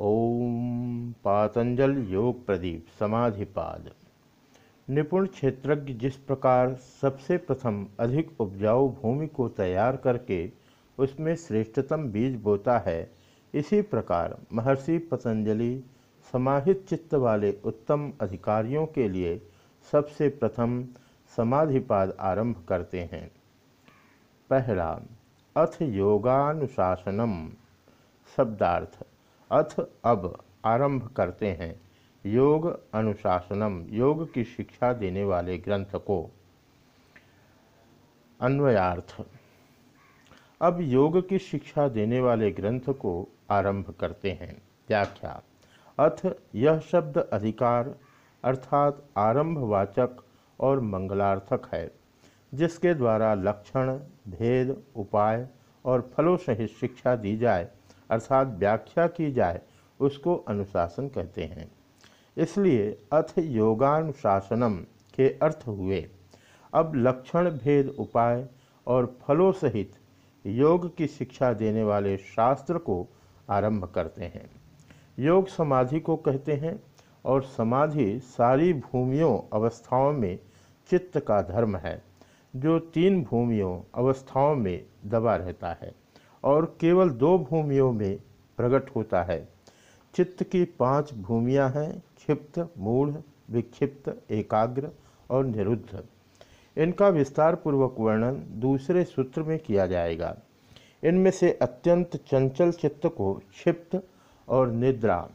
ओम पातंजल योग प्रदीप समाधिपाद। निपुण क्षेत्रज्ञ जिस प्रकार सबसे प्रथम अधिक उपजाऊ भूमि को तैयार करके उसमें श्रेष्ठतम बीज बोता है, इसी प्रकार महर्षि पतंजलि समाहित चित्त वाले उत्तम अधिकारियों के लिए सबसे प्रथम समाधिपाद आरंभ करते हैं। पहला, अथ योगानुशासनम, शब्दार्थ। अथ अब आरंभ करते हैं योग अनुशासनम, योग की शिक्षा देने वाले ग्रंथ को। अन्वयार्थ। अब योग की शिक्षा देने वाले ग्रंथ को आरंभ करते हैं। व्याख्या। अथ यह शब्द अधिकार, अर्थात आरंभवाचक और मंगलार्थक है, जिसके द्वारा लक्षण, भेद, उपाय और फलों सहित शिक्षा दी जाए। अर्थात व्याख्या की जाए, उसको अनुशासन कहते हैं। इसलिए अथ योगानुशासनम के अर्थ हुए, अब लक्षण भेद उपाय और फलों सहित योग की शिक्षा देने वाले शास्त्र को आरंभ करते हैं। योग समाधि को कहते हैं और समाधि सारी भूमियों, अवस्थाओं में चित्त का धर्म है, जो तीन भूमियों, अवस्थाओं में दबा रहता है। और केवल दो भूमियों में प्रकट होता है। चित्त की पाँच भूमियाँ हैं, क्षिप्त, मूढ़, विक्षिप्त, एकाग्र और निरुद्ध। इनका विस्तार पूर्वक वर्णन दूसरे सूत्र में किया जाएगा। इनमें से अत्यंत चंचल चित्त को क्षिप्त और निद्रा,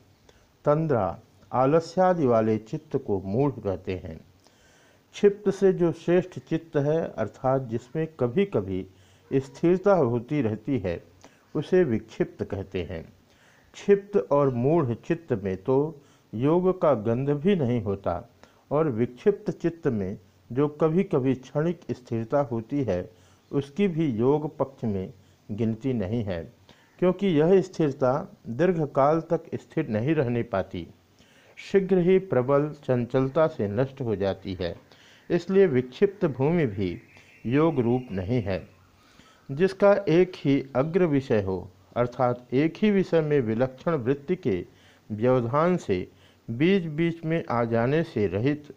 तंद्रा, आलस्यादि वाले चित्त को मूढ़ कहते हैं। क्षिप्त से जो श्रेष्ठ चित्त है, अर्थात जिसमें कभी कभी स्थिरता होती रहती है, उसे विक्षिप्त कहते हैं। क्षिप्त और मूढ़ चित्त में तो योग का गंध भी नहीं होता, और विक्षिप्त चित्त में जो कभी कभी क्षणिक स्थिरता होती है, उसकी भी योग पक्ष में गिनती नहीं है, क्योंकि यह स्थिरता दीर्घकाल तक स्थिर नहीं रहने पाती। शीघ्र ही प्रबल चंचलता से नष्ट हो जाती है, इसलिए विक्षिप्त भूमि भी योग रूप नहीं है। जिसका एक ही अग्र विषय हो, अर्थात एक ही विषय में विलक्षण वृत्ति के व्यवधान से बीच बीच में आ जाने से रहित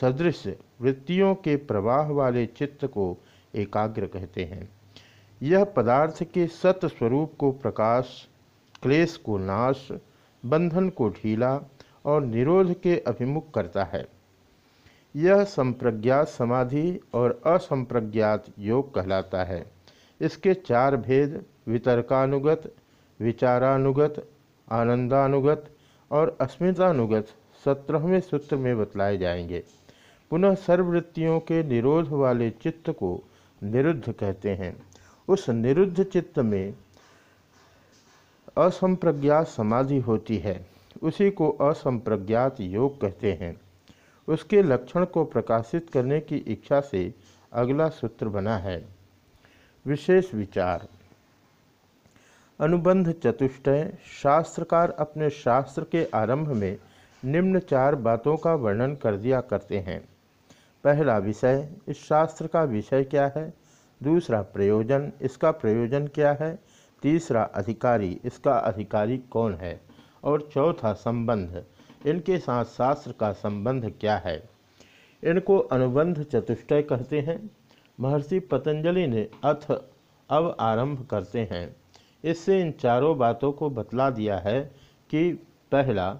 सदृश वृत्तियों के प्रवाह वाले चित्त को एकाग्र कहते हैं। यह पदार्थ के सत स्वरूप को प्रकाश, क्लेश को नाश, बंधन को ढीला और निरोध के अभिमुख करता है। यह संप्रज्ञात समाधि और असंप्रज्ञात योग कहलाता है। इसके चार भेद वितर्कानुगत, विचारानुगत, आनंदानुगत और अस्मितानुगत सत्रहवें सूत्र में बतलाए जाएँगे। पुनः सर्ववृत्तियों के निरोध वाले चित्त को निरुद्ध कहते हैं। उस निरुद्ध चित्त में असंप्रज्ञात समाधि होती है। उसी को असंप्रज्ञात योग कहते हैं। उसके लक्षण को प्रकाशित करने की इच्छा से अगला सूत्र बना है। विशेष विचार। अनुबंध चतुष्टय शास्त्रकार अपने शास्त्र के आरंभ में निम्न चार बातों का वर्णन कर दिया करते हैं। पहला विषय, इस शास्त्र का विषय क्या है? दूसरा प्रयोजन, इसका प्रयोजन क्या है? तीसरा अधिकारी, इसका अधिकारी कौन है? और चौथा संबंध, इनके साथ शास्त्र का संबंध क्या है? इनको अनुबंध चतुष्टय कहते हैं। महर्षि पतंजलि ने अथ अब आरंभ करते हैं। इससे इन चारों बातों को बतला दिया है कि पहला,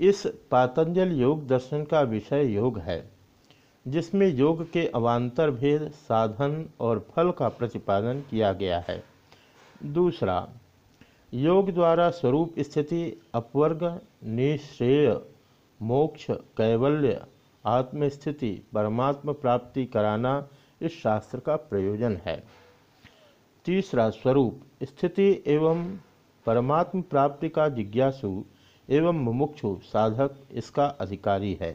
इस पातंजल योग दर्शन का विषय योग है, जिसमें योग के अवान्तर भेद, साधन और फल का प्रतिपादन किया गया है। दूसरा, योग द्वारा स्वरूप स्थिति, अपवर्ग, निश्रेय, मोक्ष, कैवल्य, आत्मस्थिति, परमात्म प्राप्ति कराना इस शास्त्र का प्रयोजन है। तीसरा स्वरूप, स्थिति एवं परमात्म प्राप्ति का जिज्ञासु एवं मुमुक्षु साधक इसका अधिकारी है।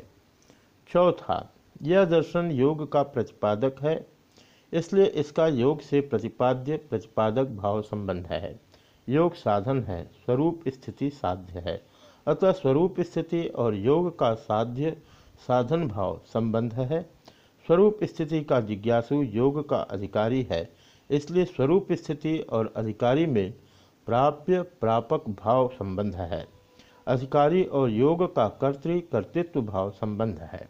चौथा, यह दर्शन योग का प्रतिपादक है, इसलिए इसका योग से प्रतिपाद्य प्रतिपादक भाव संबंध है। योग साधन है, स्वरूप स्थिति साध्य है। अतः स्वरूप स्थिति और योग का साध्य साधन भाव संबंध है। स्वरूप स्थिति का जिज्ञासु योग का अधिकारी है, इसलिए स्वरूप स्थिति और अधिकारी में प्राप्य प्रापक भाव संबंध है। अधिकारी और योग का कर्तृ कर्तृत्व भाव संबंध है।